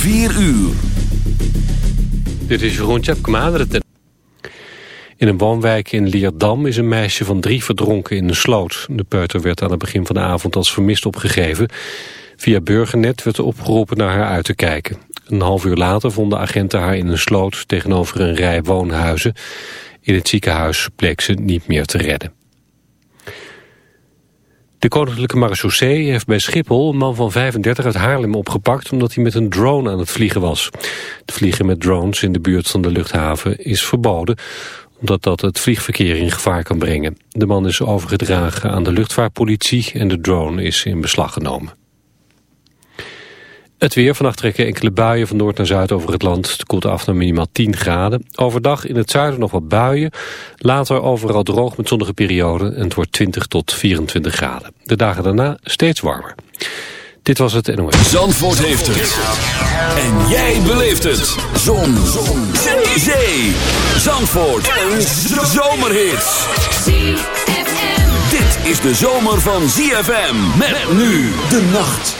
4 uur. Dit is Jeroen Tjepkema. In een woonwijk in Leerdam is een meisje van drie verdronken in een sloot. De peuter werd aan het begin van de avond als vermist opgegeven. Via Burgernet werd opgeroepen naar haar uit te kijken. Een half uur later vonden agenten haar in een sloot tegenover een rij woonhuizen. In het ziekenhuis bleek ze niet meer te redden. De Koninklijke Marechaussee heeft bij Schiphol een man van 35 uit Haarlem opgepakt omdat hij met een drone aan het vliegen was. Het vliegen met drones in de buurt van de luchthaven is verboden omdat dat het vliegverkeer in gevaar kan brengen. De man is overgedragen aan de luchtvaartpolitie en de drone is in beslag genomen. Het weer. Vannacht trekken enkele buien van noord naar zuid over het land. Het koelt af naar minimaal 10 graden. Overdag in het zuiden nog wat buien. Later overal droog met zonnige perioden. En het wordt 20 tot 24 graden. De dagen daarna steeds warmer. Dit was het NOS. Zandvoort heeft het. En jij beleeft het. Zon. Zon. Zee. Zandvoort. Een zomerhit. Dit is de zomer van ZFM. Met nu de nacht.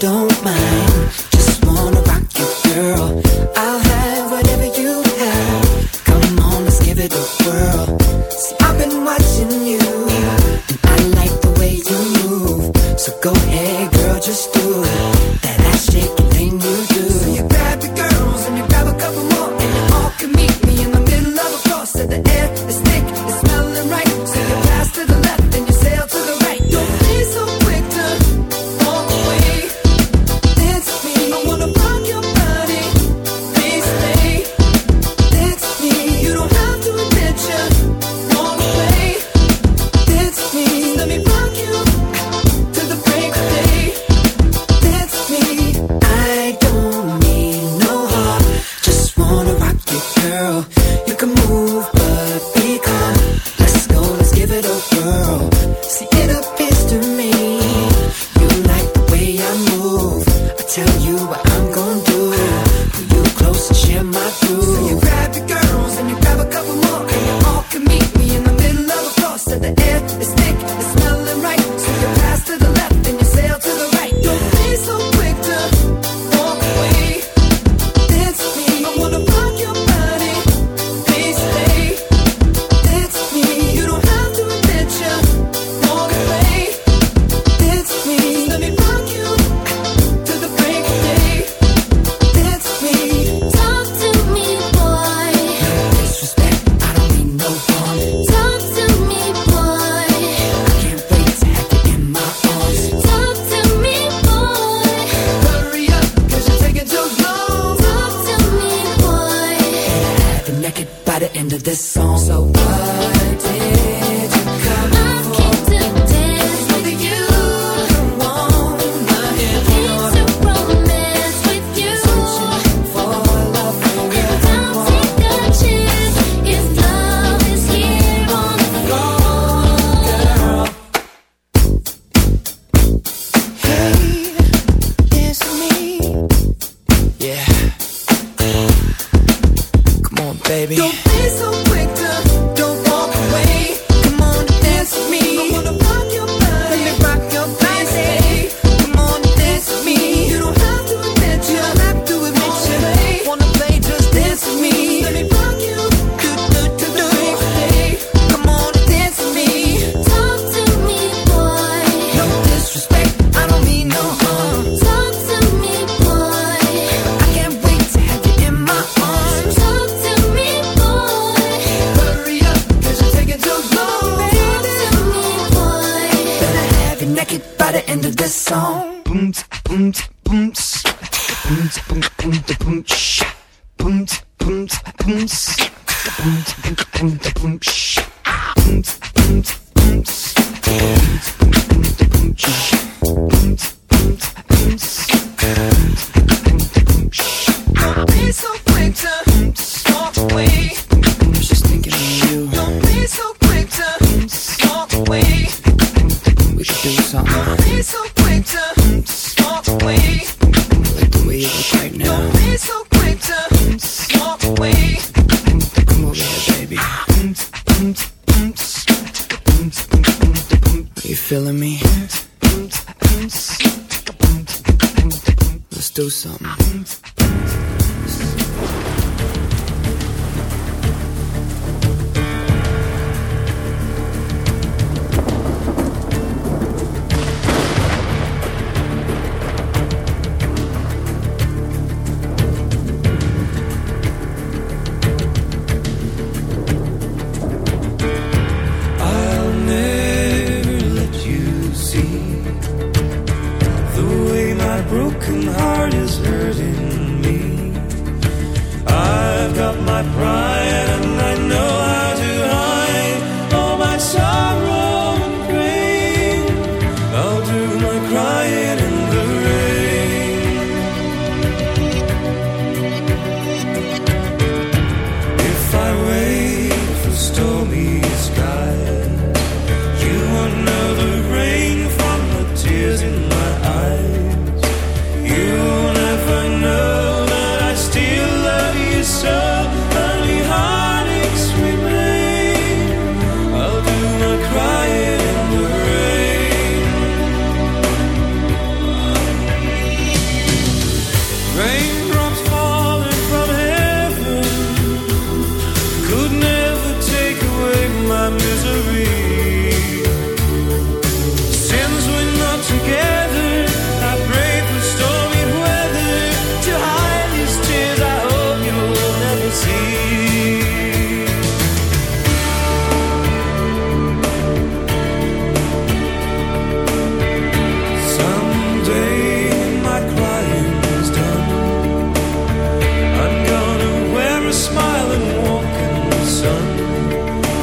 don't mind. Just wanna rock you, girl. I'll have whatever you have. Come on, let's give it a whirl.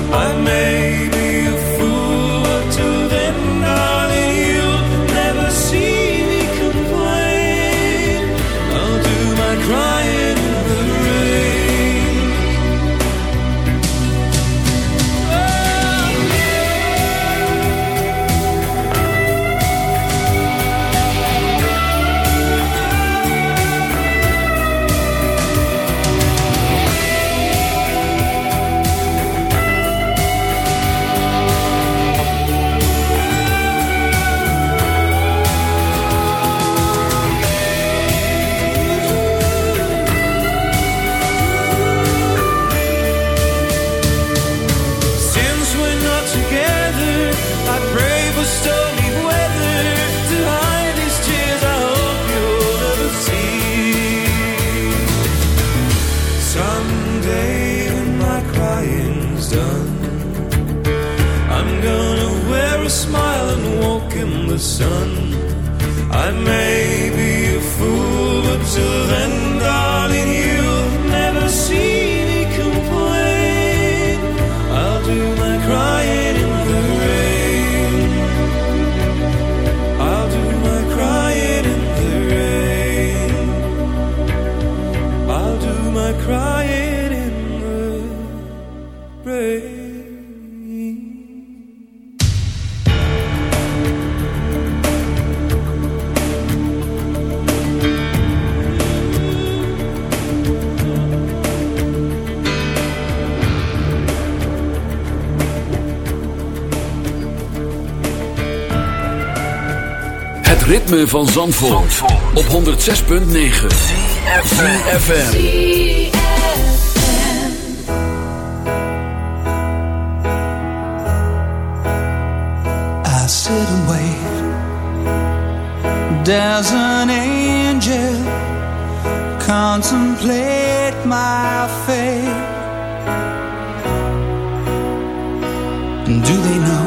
I made Het ritme van Zandvoort, Zandvoort. op 106.9 CFFM I sit and wait. There's an angel. Contemplate my fate. Do they know?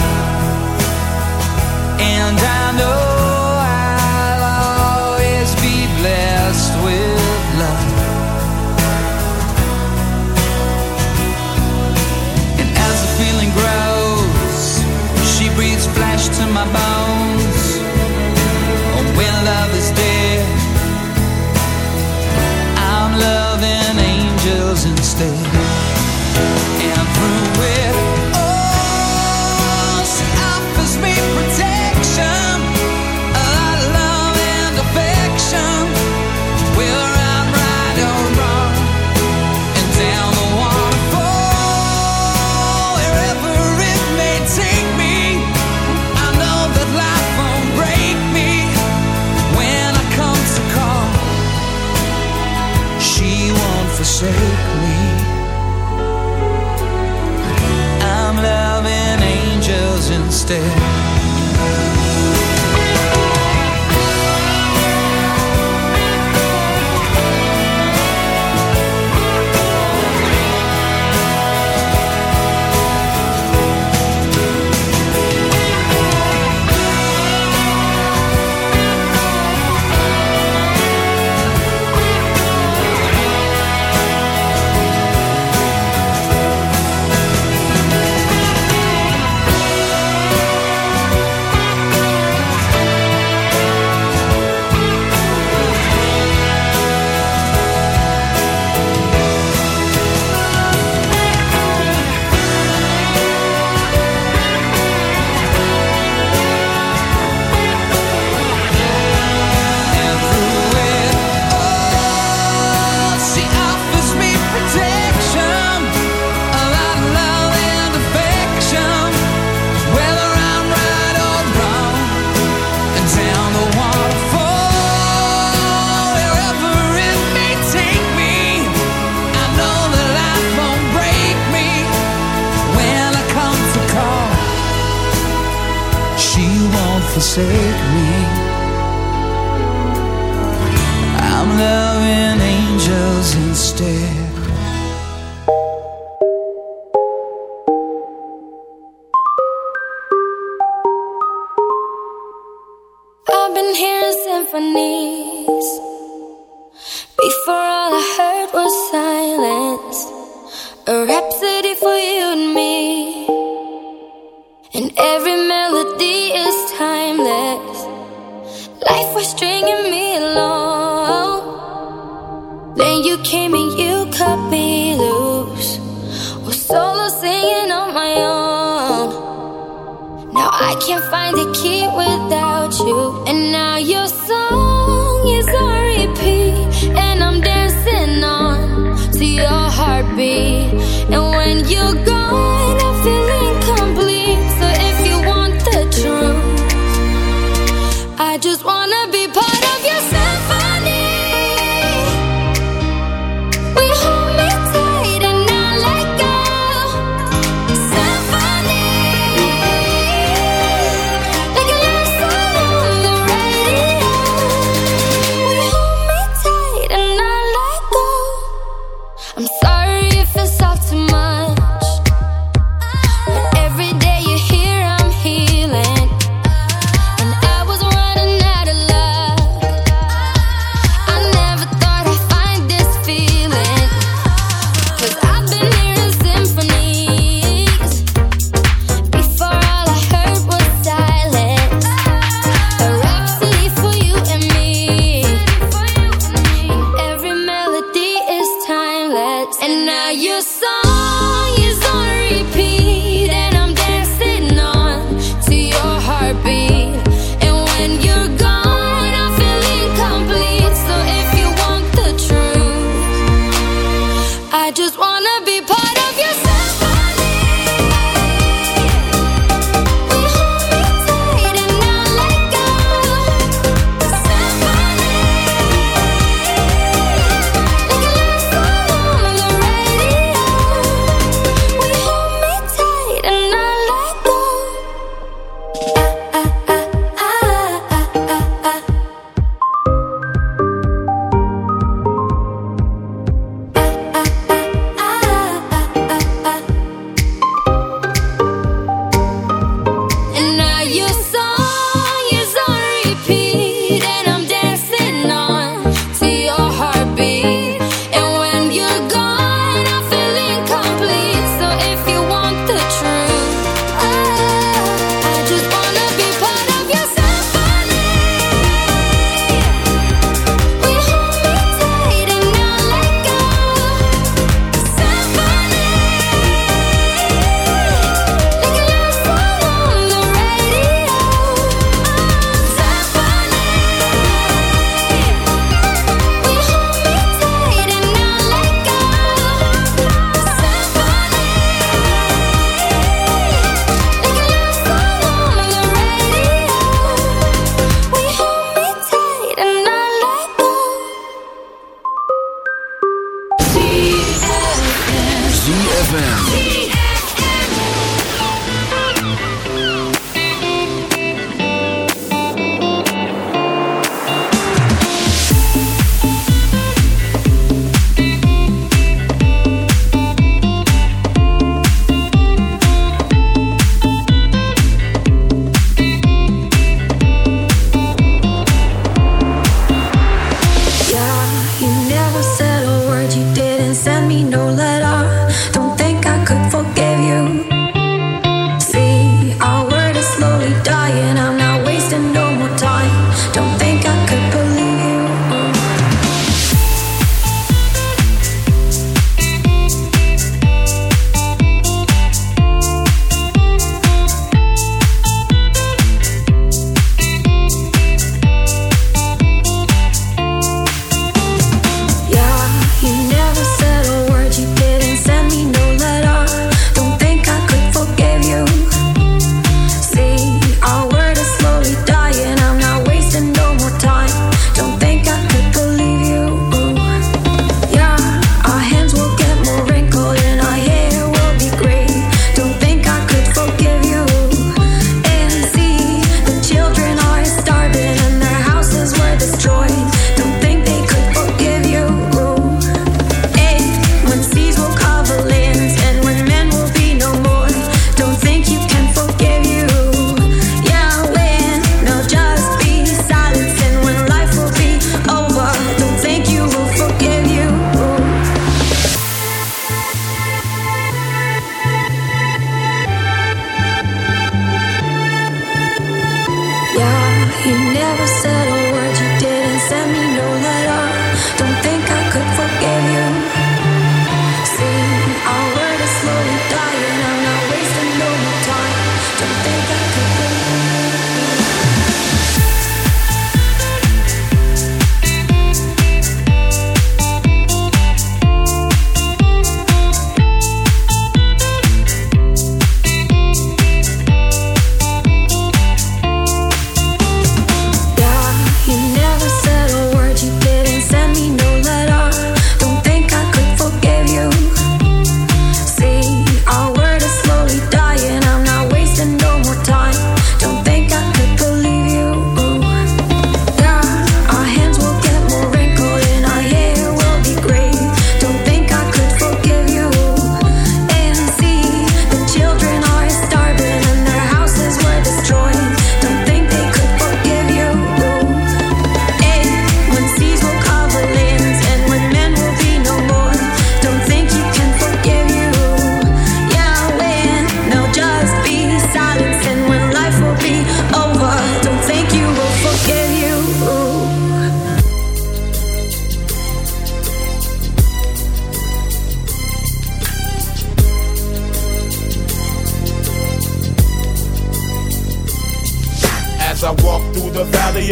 Stay.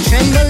A